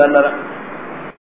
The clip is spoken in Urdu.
مختلر